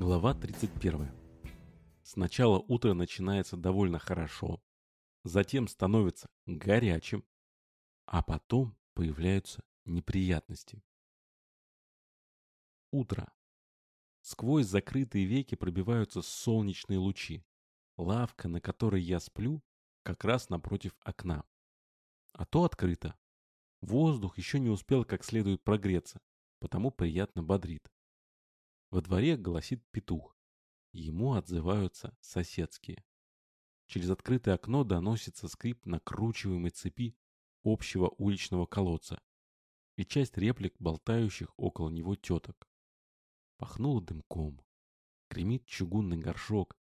Глава 31. Сначала утро начинается довольно хорошо, затем становится горячим, а потом появляются неприятности. Утро. Сквозь закрытые веки пробиваются солнечные лучи. Лавка, на которой я сплю, как раз напротив окна. А то открыто. Воздух еще не успел как следует прогреться, потому приятно бодрит. Во дворе голосит петух. Ему отзываются соседские. Через открытое окно доносится скрип накручиваемой цепи общего уличного колодца и часть реплик, болтающих около него теток. Пахнуло дымком. Кремит чугунный горшок.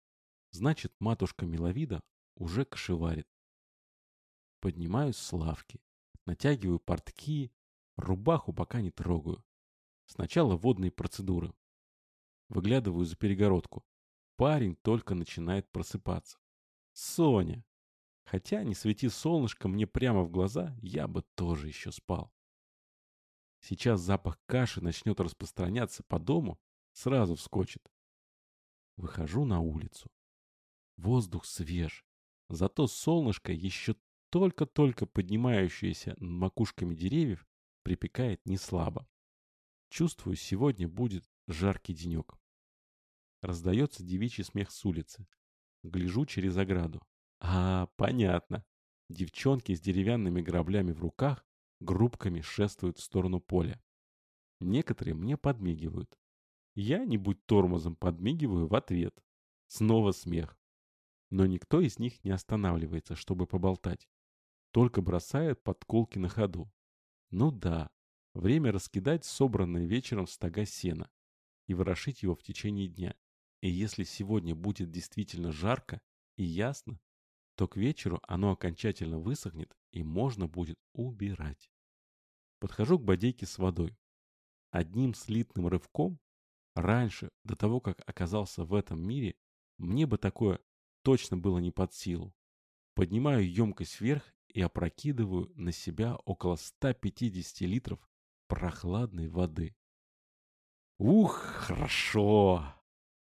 Значит, матушка Миловида уже кошеварит. Поднимаюсь с лавки. Натягиваю портки. Рубаху пока не трогаю. Сначала водные процедуры. Выглядываю за перегородку. Парень только начинает просыпаться. Соня! Хотя, не свети солнышко мне прямо в глаза, я бы тоже еще спал. Сейчас запах каши начнет распространяться по дому, сразу вскочит. Выхожу на улицу. Воздух свеж, зато солнышко, еще только-только поднимающееся над макушками деревьев, припекает не слабо. Чувствую, сегодня будет жаркий денек. Раздается девичий смех с улицы. Гляжу через ограду. А, понятно. Девчонки с деревянными граблями в руках группками шествуют в сторону поля. Некоторые мне подмигивают. Я, не будь тормозом, подмигиваю в ответ. Снова смех. Но никто из них не останавливается, чтобы поболтать. Только бросает подколки на ходу. Ну да, время раскидать собранное вечером стога сена и ворошить его в течение дня. И если сегодня будет действительно жарко и ясно, то к вечеру оно окончательно высохнет и можно будет убирать. Подхожу к бодейке с водой. Одним слитным рывком, раньше, до того, как оказался в этом мире, мне бы такое точно было не под силу. Поднимаю емкость вверх и опрокидываю на себя около 150 литров прохладной воды. Ух, хорошо!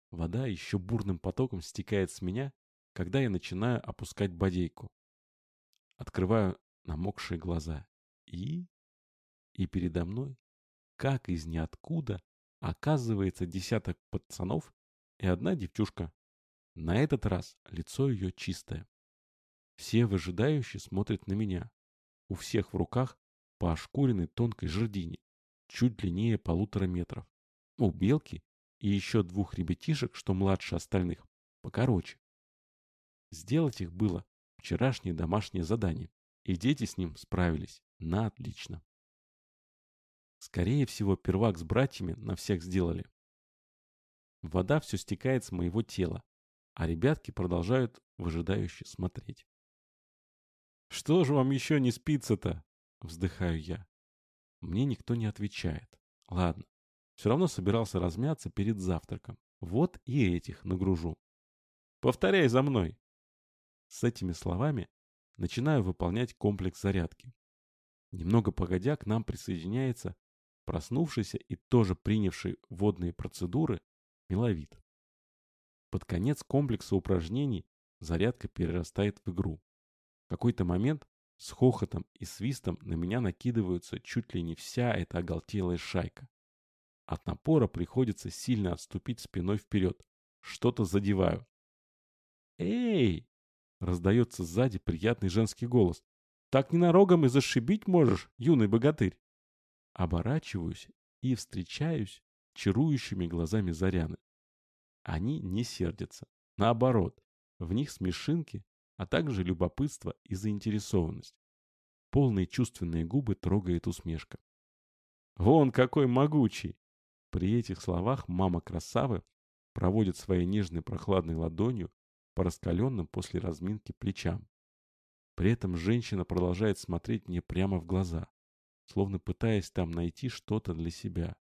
Вода еще бурным потоком стекает с меня, когда я начинаю опускать бодейку. Открываю намокшие глаза. И... И передо мной, как из ниоткуда, оказывается десяток пацанов и одна девчушка. На этот раз лицо ее чистое. Все выжидающие смотрят на меня. У всех в руках по ошкуренной тонкой жердине, чуть длиннее полутора метров у Белки и еще двух ребятишек, что младше остальных, покороче. Сделать их было вчерашнее домашнее задание, и дети с ним справились на отлично. Скорее всего, первак с братьями на всех сделали. Вода все стекает с моего тела, а ребятки продолжают выжидающе смотреть. «Что же вам еще не спится-то?» — вздыхаю я. Мне никто не отвечает. Ладно, все равно собирался размяться перед завтраком. Вот и этих нагружу. Повторяй за мной. С этими словами начинаю выполнять комплекс зарядки. Немного погодя к нам присоединяется проснувшийся и тоже принявший водные процедуры миловид. Под конец комплекса упражнений зарядка перерастает в игру. В какой-то момент с хохотом и свистом на меня накидываются чуть ли не вся эта оголтелая шайка. От напора приходится сильно отступить спиной вперед. Что-то задеваю. «Эй!» — раздается сзади приятный женский голос. «Так ненарогом и зашибить можешь, юный богатырь!» Оборачиваюсь и встречаюсь чарующими глазами Заряны. Они не сердятся. Наоборот, в них смешинки, а также любопытство и заинтересованность. Полные чувственные губы трогает усмешка. «Вон какой могучий!» При этих словах мама красавы проводит своей нежной прохладной ладонью по раскаленным после разминки плечам. При этом женщина продолжает смотреть мне прямо в глаза, словно пытаясь там найти что-то для себя.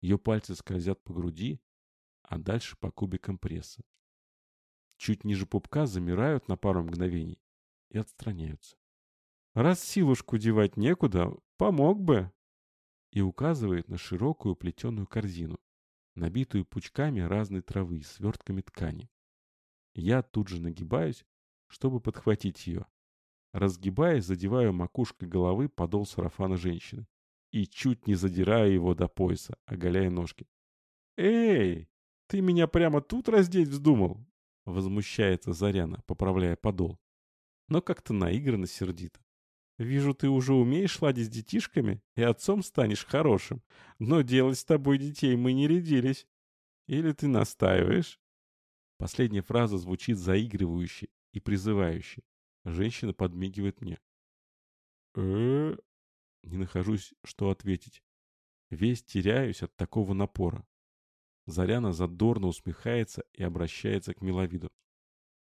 Ее пальцы скользят по груди, а дальше по кубикам пресса. Чуть ниже пупка замирают на пару мгновений и отстраняются. «Раз силушку девать некуда, помог бы!» И указывает на широкую плетеную корзину. набитую пучками разной травы и свертками ткани. Я тут же нагибаюсь, чтобы подхватить ее. Разгибаясь, задеваю макушкой головы подол сарафана женщины и чуть не задираю его до пояса, оголяя ножки. «Эй, ты меня прямо тут раздеть вздумал?» Возмущается Заряна, поправляя подол. Но как-то наигранно сердито. «Вижу, ты уже умеешь ладить с детишками и отцом станешь хорошим, но делать с тобой детей мы не рядились. Или ты настаиваешь?» Последняя фраза звучит заигрывающе и призывающе. Женщина подмигивает мне. э Не нахожусь, что ответить. Весь теряюсь от такого напора. Заряна задорно усмехается и обращается к миловиду.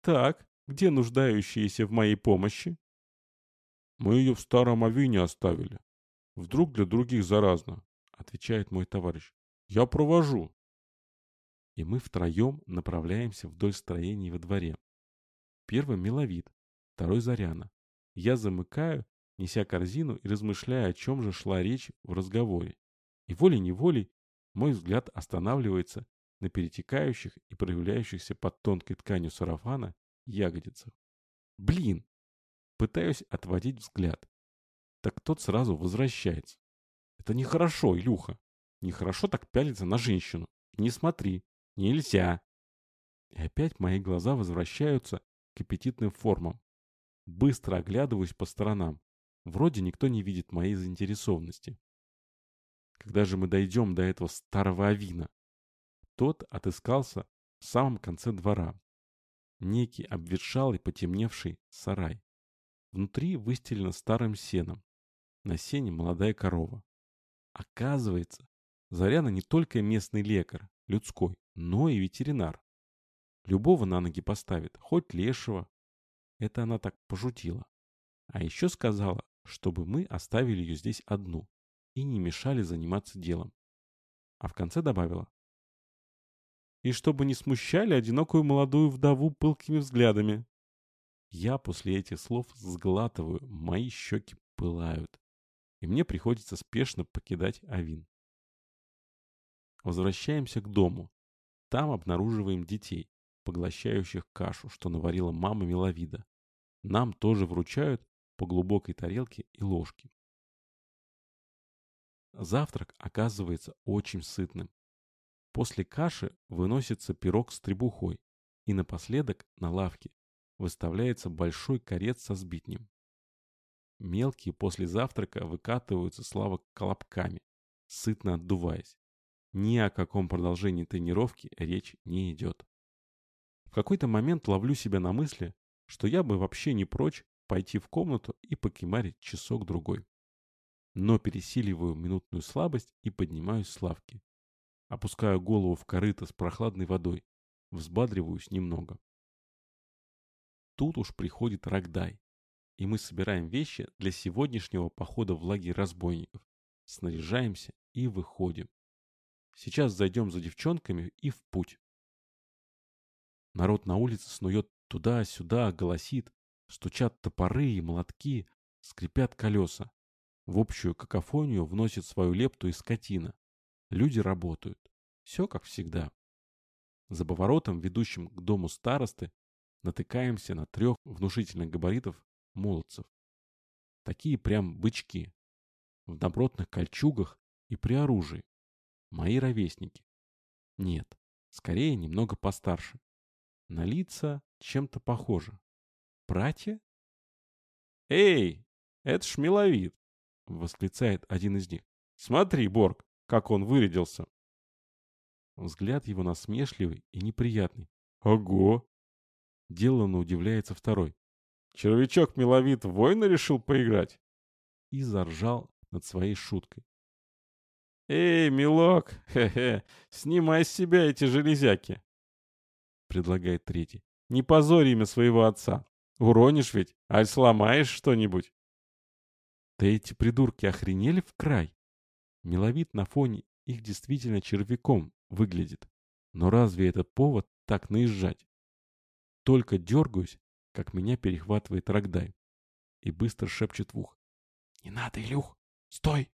«Так, где нуждающиеся в моей помощи?» «Мы ее в старом авине оставили. Вдруг для других заразно», — отвечает мой товарищ. «Я провожу». И мы втроем направляемся вдоль строений во дворе. Первый миловид, второй Заряна. Я замыкаю, неся корзину и размышляя, о чем же шла речь в разговоре. И волей-неволей мой взгляд останавливается на перетекающих и проявляющихся под тонкой тканью сарафана ягодицах. Блин! Пытаюсь отводить взгляд. Так тот сразу возвращается. Это нехорошо, Илюха. Нехорошо так пялиться на женщину. Не смотри. Нельзя. И опять мои глаза возвращаются к аппетитным формам. Быстро оглядываюсь по сторонам. Вроде никто не видит моей заинтересованности. Когда же мы дойдем до этого старого авина? Тот отыскался в самом конце двора. Некий обветшалый, потемневший сарай. Внутри выстелено старым сеном. На сене молодая корова. Оказывается, Заряна не только местный лекарь, людской, но и ветеринар. Любого на ноги поставит, хоть лешего. Это она так пошутила. А еще сказала, чтобы мы оставили ее здесь одну и не мешали заниматься делом. А в конце добавила. И чтобы не смущали одинокую молодую вдову пылкими взглядами. Я после этих слов сглатываю, мои щеки пылают. И мне приходится спешно покидать Авин. Возвращаемся к дому. Там обнаруживаем детей, поглощающих кашу, что наварила мама Миловида. Нам тоже вручают по глубокой тарелке и ложке. Завтрак оказывается очень сытным. После каши выносится пирог с требухой, и напоследок на лавке выставляется большой корец со сбитнем. Мелкие после завтрака выкатываются слава колобками, сытно отдуваясь. Ни о каком продолжении тренировки речь не идет. В какой-то момент ловлю себя на мысли, что я бы вообще не прочь пойти в комнату и покемарить часок-другой но пересиливаю минутную слабость и поднимаюсь с лавки. Опускаю голову в корыто с прохладной водой, взбадриваюсь немного. Тут уж приходит Рогдай, и мы собираем вещи для сегодняшнего похода в лагерь разбойников, снаряжаемся и выходим. Сейчас зайдем за девчонками и в путь. Народ на улице снует туда-сюда, голосит, стучат топоры и молотки, скрипят колеса. В общую какофонию вносит свою лепту и скотина. Люди работают. Все как всегда. За поворотом, ведущим к дому старосты, натыкаемся на трех внушительных габаритов молодцев. Такие прям бычки. В добротных кольчугах и при оружии. Мои ровесники. Нет, скорее немного постарше. На лица чем-то похоже. Братья? Эй, это ж миловид. — восклицает один из них. «Смотри, Борг, как он вырядился!» Взгляд его насмешливый и неприятный. «Ого!» Деланно удивляется второй. «Червячок миловид воина решил поиграть?» И заржал над своей шуткой. «Эй, милок, хе-хе, снимай с себя эти железяки!» Предлагает третий. «Не позорь имя своего отца. Уронишь ведь, аль сломаешь что-нибудь?» Да эти придурки охренели в край. Миловид на фоне их действительно червяком выглядит. Но разве этот повод так наезжать? Только дергаюсь, как меня перехватывает Рогдай. И быстро шепчет в ух. «Не надо, Илюх! Стой!»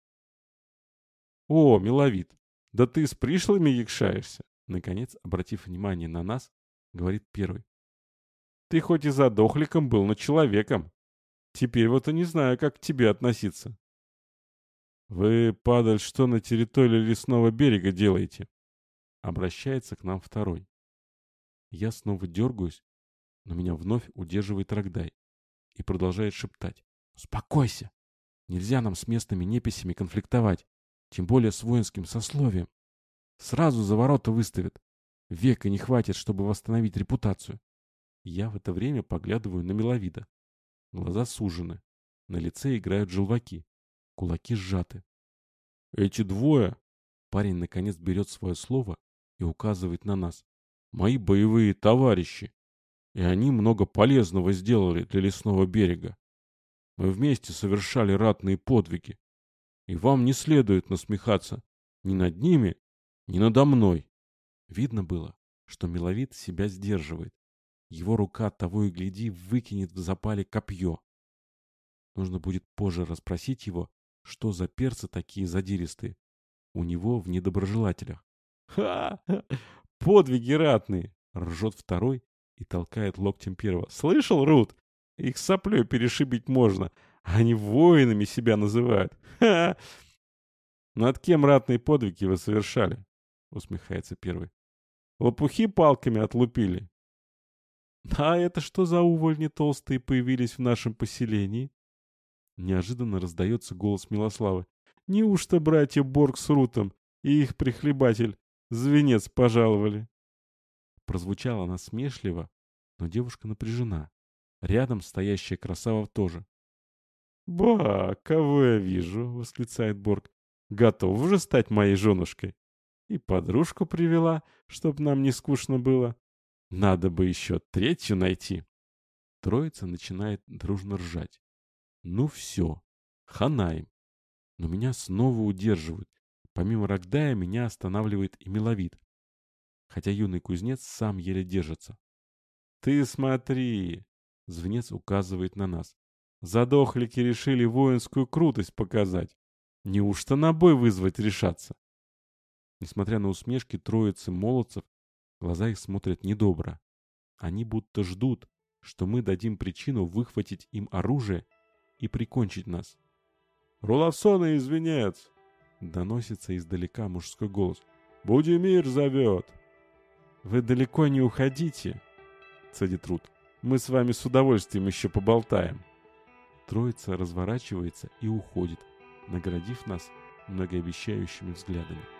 «О, миловид! Да ты с пришлыми якшаешься. Наконец, обратив внимание на нас, говорит первый. Ты хоть и задохликом был, но человеком. Теперь вот и не знаю, как к тебе относиться. Вы, падаль, что на территории лесного берега делаете? Обращается к нам второй. Я снова дергаюсь, но меня вновь удерживает Рогдай и продолжает шептать. «Успокойся! Нельзя нам с местными неписями конфликтовать, тем более с воинским сословием. Сразу за ворота выставят. Века не хватит, чтобы восстановить репутацию. Я в это время поглядываю на Миловида. Глаза сужены. На лице играют желваки. Кулаки сжаты. Эти двое... Парень наконец берет свое слово и указывает на нас. Мои боевые товарищи. И они много полезного сделали для лесного берега. Мы вместе совершали ратные подвиги. И вам не следует насмехаться ни над ними, ни надо мной. Видно было, что Миловид себя сдерживает. Его рука того и гляди выкинет в запале копье. Нужно будет позже расспросить его, что за перцы такие задиристые. У него в недоброжелателях. «Ха! Подвиги ратные!» — ржет второй и толкает локтем первого. «Слышал, Рут? Их соплей перешибить можно. Они воинами себя называют. Ха! Над кем ратные подвиги вы совершали?» — усмехается первый. «Лопухи палками отлупили. «А это что за увольни толстые появились в нашем поселении?» Неожиданно раздается голос Милославы. «Неужто братья Борг с Рутом и их прихлебатель звенец пожаловали?» Прозвучало насмешливо, но девушка напряжена. Рядом стоящая красава тоже. «Ба, кого я вижу!» — восклицает Борг. «Готов уже стать моей женушкой!» И подружку привела, чтоб нам не скучно было. Надо бы еще третью найти. Троица начинает дружно ржать. Ну все, хана им. Но меня снова удерживают. Помимо Рогдая меня останавливает и Миловид. Хотя юный кузнец сам еле держится. «Ты смотри!» — звенец указывает на нас. «Задохлики решили воинскую крутость показать. Неужто на бой вызвать решаться?» Несмотря на усмешки троицы молодцев, Глаза их смотрят недобро. Они будто ждут, что мы дадим причину выхватить им оружие и прикончить нас. «Руласон извиняется!» — доносится издалека мужской голос. «Будимир зовет!» «Вы далеко не уходите!» — цедит Рут. «Мы с вами с удовольствием еще поболтаем!» Троица разворачивается и уходит, наградив нас многообещающими взглядами.